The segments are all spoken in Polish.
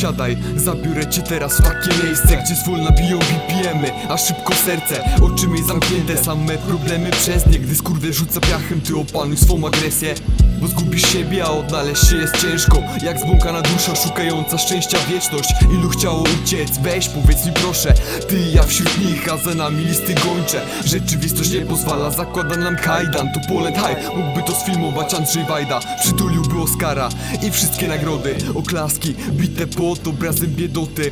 Siadaj, zabiorę cię teraz w takie miejsce Gdzie zwolna biją BPM-y, a szybko serce Oczy mi zamknięte, same problemy przez nie Gdy skurwę rzuca piachem, ty opanuj swą agresję. Bo zgubisz siebie, a odnaleźć się jest ciężko Jak zbłąkana dusza szukająca szczęścia wieczność. Ilu chciało uciec, weź powiedz mi proszę Ty i ja wśród nich, a za nami listy gończe. Rzeczywistość nie pozwala, zakłada nam kajdan To Poland High, mógłby to sfilmować Andrzej Wajda Przytuliłby Oscara i wszystkie nagrody. Oklaski, bite pod obrazem biedoty.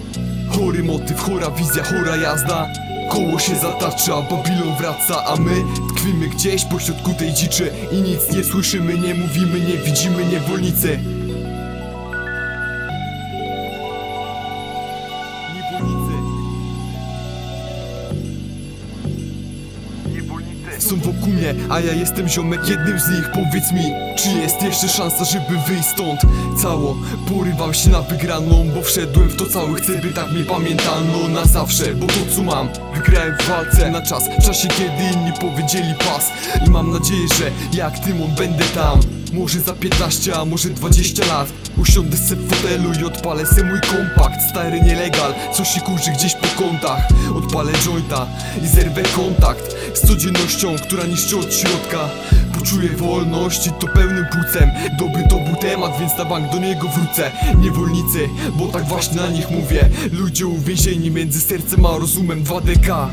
Chory motyw, chora wizja, chora jazda. Koło się zatacza, Babilon wraca, a my tkwimy gdzieś pośrodku tej dziczy. I nic nie słyszymy, nie mówimy, nie widzimy niewolnicy. Niewolnicy Są wokół mnie, a ja jestem ziomek jednym z nich. Powiedz mi, czy jest jeszcze szansa, żeby wyjść stąd? Cało, porywam się na wygraną Bo wszedłem w to cały, chcę by tak mnie pamiętano Na zawsze, bo to co mam Wygrałem w walce na czas W czasie kiedy inni powiedzieli pas. I mam nadzieję, że jak Tymon będę tam. Może za 15, a może 20 lat. Usiądę se w fotelu i odpalę se mój kompakt. Stary nielegal, co się kurzy gdzieś po kątach. Odpalę jointa i zerwę kontakt Z codziennością, która niszczy od środka Poczuję wolność i to pełnym płucem. Dobry to był temat, więc na bank do niego wrócę. Niewolnicy, bo tak właśnie na nich mówię. Ludzie uwięzieni między sercem a rozumem. 2DK